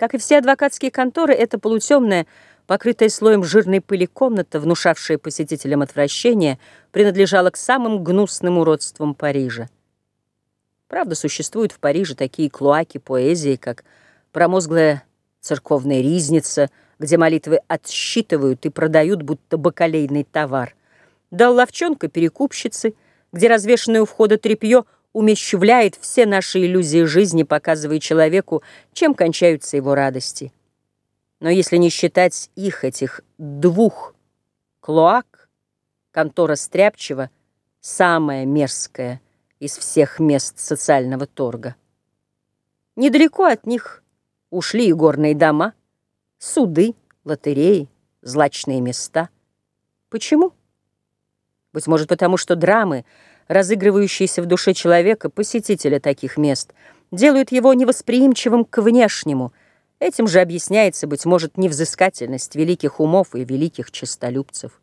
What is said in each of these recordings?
Как и все адвокатские конторы, эта полутемная, покрытая слоем жирной пыли комната, внушавшая посетителям отвращение, принадлежала к самым гнусным уродствам Парижа. Правда, существуют в Париже такие клоаки поэзии, как промозглая церковная ризница, где молитвы отсчитывают и продают, будто бакалейный товар, да ловчонка-перекупщицы, где развешенное у входа тряпье умещевляет все наши иллюзии жизни, показывая человеку, чем кончаются его радости. Но если не считать их, этих двух клоак, контора Стряпчева, самая мерзкая – из всех мест социального торга. Недалеко от них ушли и горные дома, суды, лотереи, злачные места. Почему? Быть может, потому что драмы, разыгрывающиеся в душе человека, посетителя таких мест, делают его невосприимчивым к внешнему. Этим же объясняется, быть может, невзыскательность великих умов и великих честолюбцев.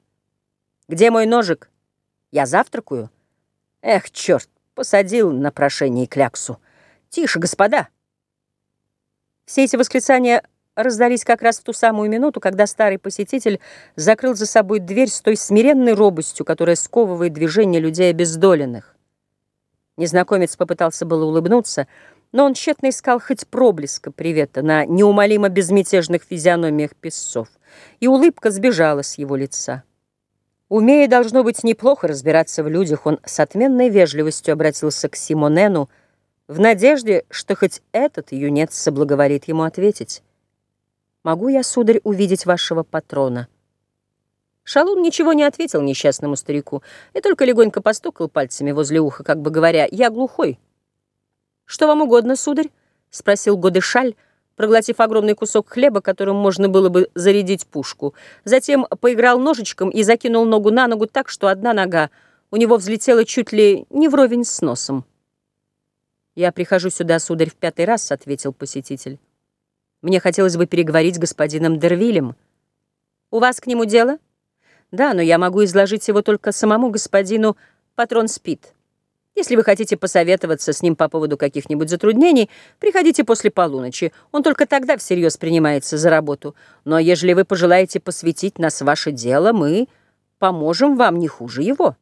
Где мой ножик? Я завтракаю? Эх, черт! Посадил на прошение кляксу. Тише, господа. Все эти восклицания раздались как раз в ту самую минуту, когда старый посетитель закрыл за собой дверь с той смиренной робостью, которая сковывает движение людей обездоленных. Незнакомец попытался было улыбнуться, но он тщетно искал хоть проблеска привета на неумолимо безмятежных физиономиях песцов, и улыбка сбежала с его лица. Умея, должно быть, неплохо разбираться в людях, он с отменной вежливостью обратился к Симонену в надежде, что хоть этот юнец соблаговолит ему ответить. «Могу я, сударь, увидеть вашего патрона?» Шалун ничего не ответил несчастному старику и только легонько постукал пальцами возле уха, как бы говоря, «Я глухой». «Что вам угодно, сударь?» — спросил Годышаль, проглотив огромный кусок хлеба, которым можно было бы зарядить пушку. Затем поиграл ножичком и закинул ногу на ногу так, что одна нога у него взлетела чуть ли не вровень с носом. «Я прихожу сюда, сударь, в пятый раз», — ответил посетитель. «Мне хотелось бы переговорить с господином Дервилем». «У вас к нему дело?» «Да, но я могу изложить его только самому господину Патрон Спит». Если вы хотите посоветоваться с ним по поводу каких-нибудь затруднений, приходите после полуночи. Он только тогда всерьез принимается за работу. Но ежели вы пожелаете посвятить нас ваше дело, мы поможем вам не хуже его».